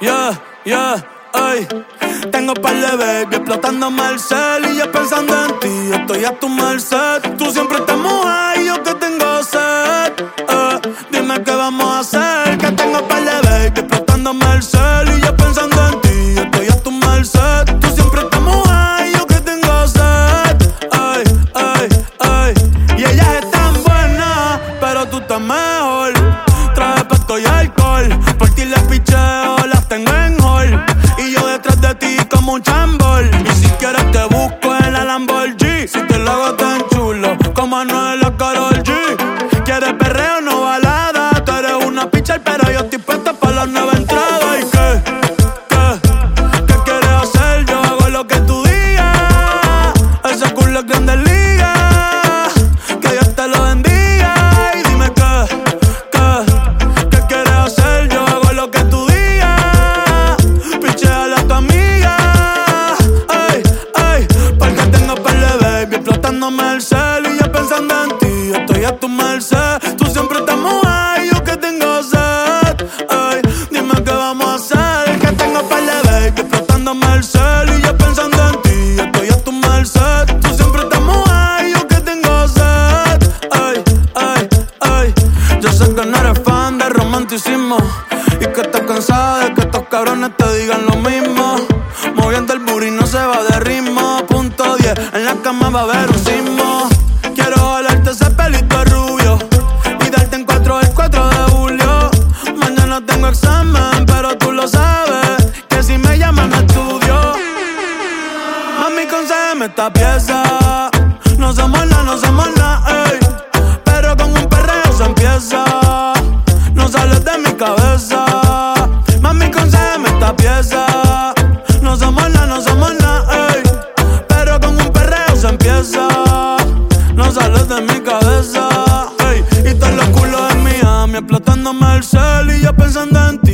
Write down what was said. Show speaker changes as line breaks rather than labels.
Yeah, ay. Tengo par de baby explotándome el cel y yo pensando en ti. Estoy a tu merced. Tú siempre estás mojada y yo que tengo sed. Eh, dime qué vamos a hacer. Que tengo par de baby explotándome el cel y yo pensando en ti. Estoy a tu merced. Tú siempre estás mojada y yo que tengo sed. Ay, ay, ay. Y ellas están buenas, pero tú estás mejor. Traje pesto y alcohol. Por ti les picheo, las tengo en. Y yo detrás de ti como un chambol. Merced. Tú siempre estás mojada y yo que tengo sed. Ay, dime qué vamos a hacer. Que tengo par de baby explotándome el cel. Y yo pensando en ti. Estoy a tu merced. Tú siempre estás mojada y yo que tengo sed. Ay, ay, ay. Yo sé que no eres fan de romanticismo. Y que estás cansada de que estos cabrones te digan tengo examen, pero tú lo sabes. Que si me llaman a estudio. Mami, concédeme esta pieza. No somos nada, no somos nada, ey. Pero con un perreo se empieza. No sales de mi cabeza. Mami, concédeme esta pieza. No somos nada, no somos nada, ey. Pero con un perreo se empieza. No sales de mi cabeza, ey. Y todos los culos en Miami explotándome el cel. Pensando en ti,